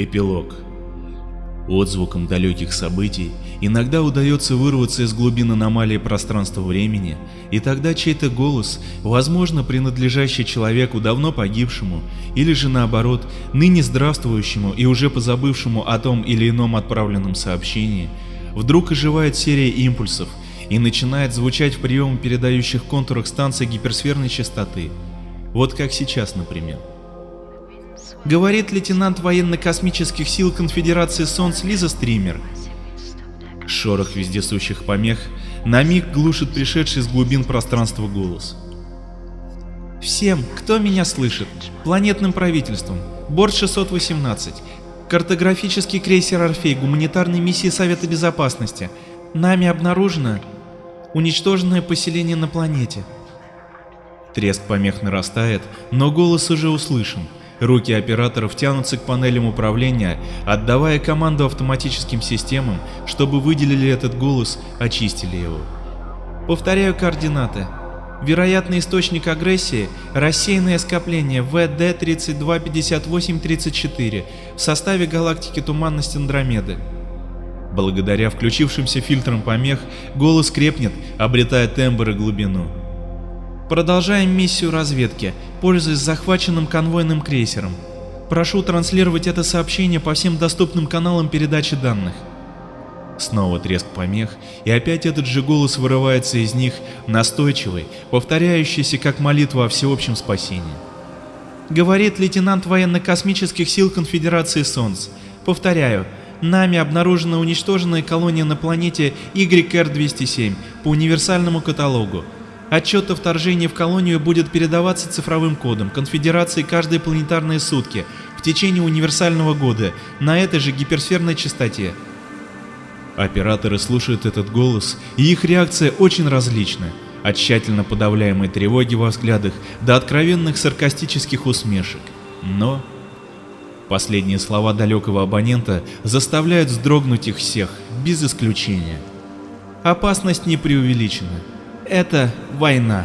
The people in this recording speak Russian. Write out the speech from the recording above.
Эпилог. Отзвуком далеких событий иногда удается вырваться из глубин аномалии пространства-времени, и тогда чей-то голос, возможно, принадлежащий человеку давно погибшему, или же наоборот, ныне здравствующему и уже позабывшему о том или ином отправленном сообщении, вдруг оживает серия импульсов и начинает звучать в прием передающих контурах станции гиперсферной частоты. Вот как сейчас, например. Говорит лейтенант военно-космических сил Конфедерации Солнц Лиза Стример. Шорох вездесущих помех на миг глушит пришедший из глубин пространства голос. Всем, кто меня слышит, планетным правительством, борт 618, картографический крейсер Орфей гуманитарной миссии Совета Безопасности, нами обнаружено уничтоженное поселение на планете. Треск помех нарастает, но голос уже услышан. Руки операторов тянутся к панелям управления, отдавая команду автоматическим системам, чтобы выделили этот голос, очистили его. Повторяю координаты. Вероятный источник агрессии – рассеянное скопление ВД-325834 в составе галактики туманности Андромеды. Благодаря включившимся фильтрам помех, голос крепнет, обретая тембр и глубину. Продолжаем миссию разведки, пользуясь захваченным конвойным крейсером. Прошу транслировать это сообщение по всем доступным каналам передачи данных. Снова треск помех, и опять этот же голос вырывается из них, настойчивый, повторяющийся как молитва о всеобщем спасении. Говорит лейтенант военно-космических сил Конфедерации Солнц. Повторяю, нами обнаружена уничтоженная колония на планете YR-207 по универсальному каталогу. Отчет о вторжении в колонию будет передаваться цифровым кодом Конфедерации каждые планетарные сутки в течение универсального года на этой же гиперсферной частоте. Операторы слушают этот голос, и их реакция очень различна, от тщательно подавляемой тревоги во взглядах до откровенных саркастических усмешек. Но последние слова далекого абонента заставляют вздрогнуть их всех, без исключения. Опасность не преувеличена. Это война.